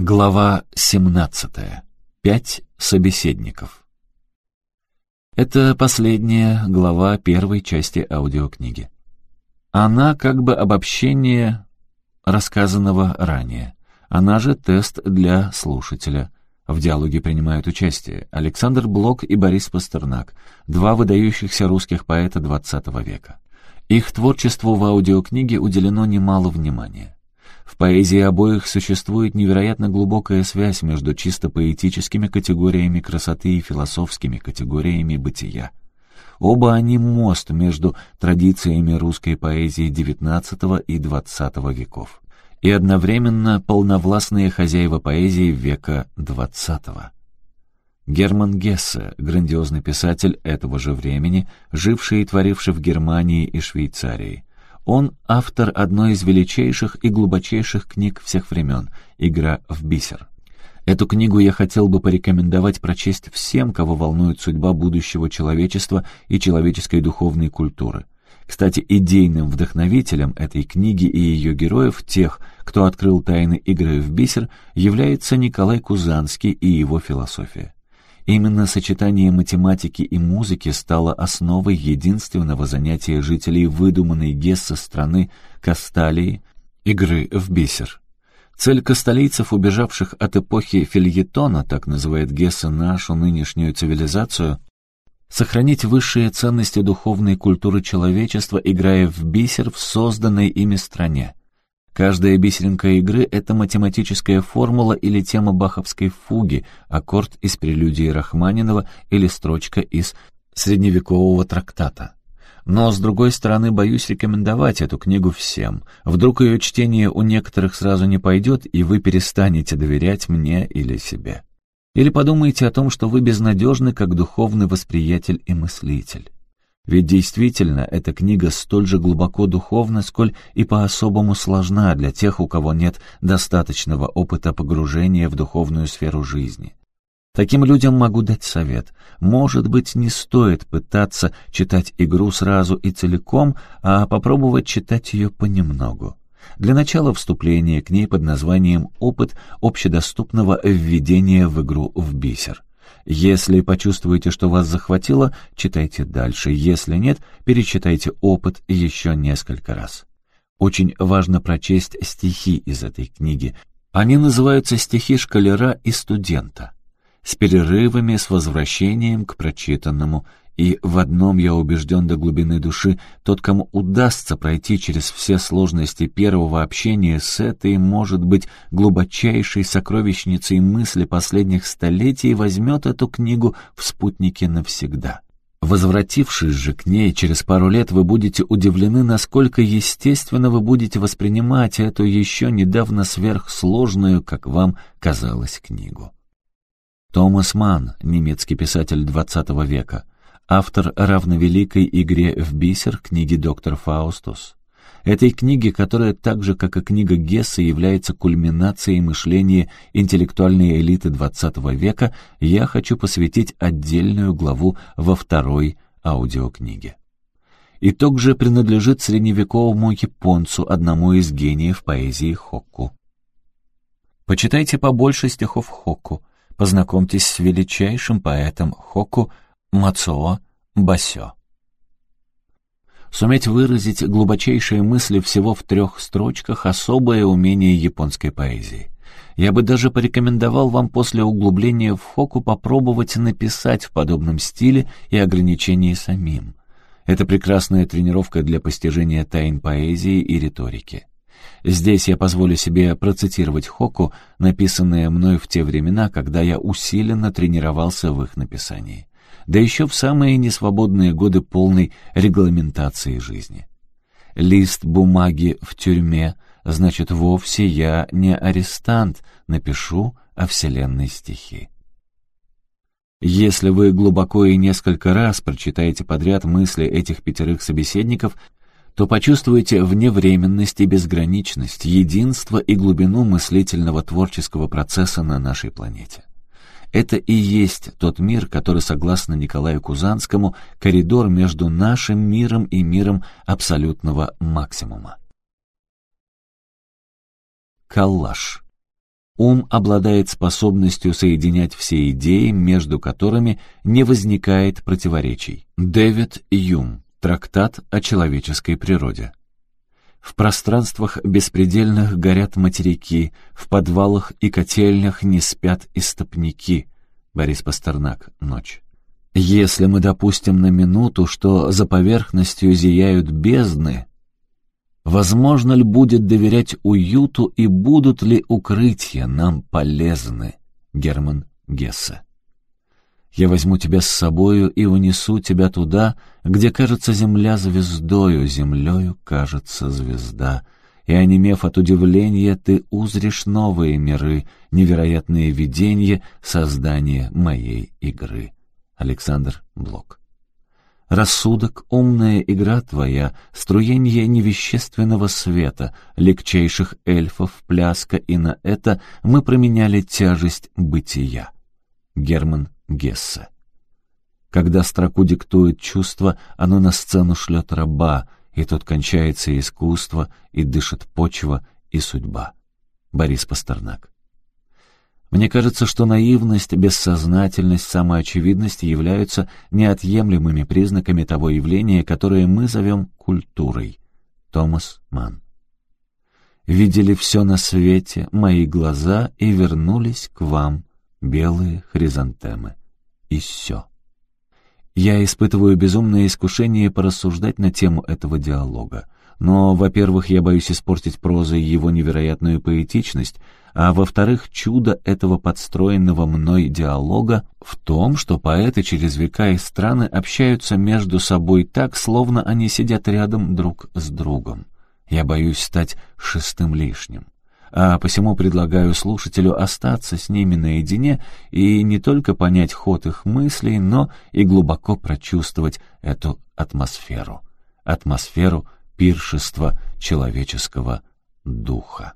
Глава 17. Пять собеседников. Это последняя глава первой части аудиокниги. Она как бы обобщение рассказанного ранее. Она же тест для слушателя. В диалоге принимают участие Александр Блок и Борис Пастернак, два выдающихся русских поэта XX века. Их творчеству в аудиокниге уделено немало внимания. В поэзии обоих существует невероятно глубокая связь между чисто поэтическими категориями красоты и философскими категориями бытия. Оба они мост между традициями русской поэзии XIX и XX веков и одновременно полновластные хозяева поэзии века XX. Герман Гессе, грандиозный писатель этого же времени, живший и творивший в Германии и Швейцарии, он автор одной из величайших и глубочайших книг всех времен «Игра в бисер». Эту книгу я хотел бы порекомендовать прочесть всем, кого волнует судьба будущего человечества и человеческой духовной культуры. Кстати, идейным вдохновителем этой книги и ее героев, тех, кто открыл тайны игры в бисер, является Николай Кузанский и его философия. Именно сочетание математики и музыки стало основой единственного занятия жителей выдуманной Гесса страны Касталии — игры в бисер. Цель касталийцев, убежавших от эпохи фильетона, так называет Гесса нашу нынешнюю цивилизацию, сохранить высшие ценности духовной культуры человечества, играя в бисер в созданной ими стране. Каждая бисеринка игры — это математическая формула или тема баховской фуги, аккорд из прелюдии Рахманинова или строчка из средневекового трактата. Но, с другой стороны, боюсь рекомендовать эту книгу всем. Вдруг ее чтение у некоторых сразу не пойдет, и вы перестанете доверять мне или себе. Или подумаете о том, что вы безнадежны как духовный восприятель и мыслитель. Ведь действительно, эта книга столь же глубоко духовна, сколь и по-особому сложна для тех, у кого нет достаточного опыта погружения в духовную сферу жизни. Таким людям могу дать совет. Может быть, не стоит пытаться читать игру сразу и целиком, а попробовать читать ее понемногу. Для начала вступление к ней под названием «Опыт общедоступного введения в игру в бисер». Если почувствуете, что вас захватило, читайте дальше. Если нет, перечитайте опыт еще несколько раз. Очень важно прочесть стихи из этой книги. Они называются «Стихи школяра и студента» с перерывами, с возвращением к прочитанному и в одном я убежден до глубины души, тот, кому удастся пройти через все сложности первого общения с этой, может быть, глубочайшей сокровищницей мысли последних столетий, возьмет эту книгу в спутнике навсегда. Возвратившись же к ней, через пару лет вы будете удивлены, насколько естественно вы будете воспринимать эту еще недавно сверхсложную, как вам казалось, книгу. Томас Манн, немецкий писатель XX века, автор равновеликой игре в бисер книги «Доктор Фаустус». Этой книги, которая так же, как и книга Гесса, является кульминацией мышления интеллектуальной элиты XX века, я хочу посвятить отдельную главу во второй аудиокниге. Итог же принадлежит средневековому японцу, одному из гениев поэзии Хокку. Почитайте побольше стихов Хокку, познакомьтесь с величайшим поэтом Хокку Мацоо Басё. Суметь выразить глубочайшие мысли всего в трех строчках — особое умение японской поэзии. Я бы даже порекомендовал вам после углубления в хоку попробовать написать в подобном стиле и ограничении самим. Это прекрасная тренировка для постижения тайн поэзии и риторики. Здесь я позволю себе процитировать хоку, написанное мной в те времена, когда я усиленно тренировался в их написании да еще в самые несвободные годы полной регламентации жизни. Лист бумаги в тюрьме, значит, вовсе я не арестант, напишу о Вселенной стихи. Если вы глубоко и несколько раз прочитаете подряд мысли этих пятерых собеседников, то почувствуете вневременность и безграничность, единство и глубину мыслительного творческого процесса на нашей планете. Это и есть тот мир, который, согласно Николаю Кузанскому, коридор между нашим миром и миром абсолютного максимума. Коллаж. Ум обладает способностью соединять все идеи, между которыми не возникает противоречий. Дэвид Юм. Трактат о человеческой природе. В пространствах беспредельных горят материки, в подвалах и котельнях не спят истопники. Борис Пастернак. Ночь. Если мы допустим на минуту, что за поверхностью зияют бездны, возможно ли будет доверять уюту и будут ли укрытия нам полезны? Герман Гессе. Я возьму тебя с собою и унесу тебя туда, где кажется земля звездою, землею кажется звезда. И, онемев от удивления, ты узришь новые миры, невероятные видения, создание моей игры. Александр Блок. Рассудок — умная игра твоя, струенье невещественного света, легчайших эльфов, пляска, и на это мы променяли тяжесть бытия. Герман Гессе. Когда строку диктует чувство, оно на сцену шлет раба, и тут кончается искусство, и дышит почва, и судьба. Борис Пастернак. Мне кажется, что наивность, бессознательность, самоочевидность являются неотъемлемыми признаками того явления, которое мы зовем культурой. Томас Манн. Видели все на свете мои глаза и вернулись к вам, белые хризантемы. И все. Я испытываю безумное искушение порассуждать на тему этого диалога. Но, во-первых, я боюсь испортить прозой его невероятную поэтичность, а во-вторых, чудо этого подстроенного мной диалога в том, что поэты через века и страны общаются между собой так, словно они сидят рядом друг с другом. Я боюсь стать шестым лишним. А посему предлагаю слушателю остаться с ними наедине и не только понять ход их мыслей, но и глубоко прочувствовать эту атмосферу. Атмосферу пиршества человеческого духа.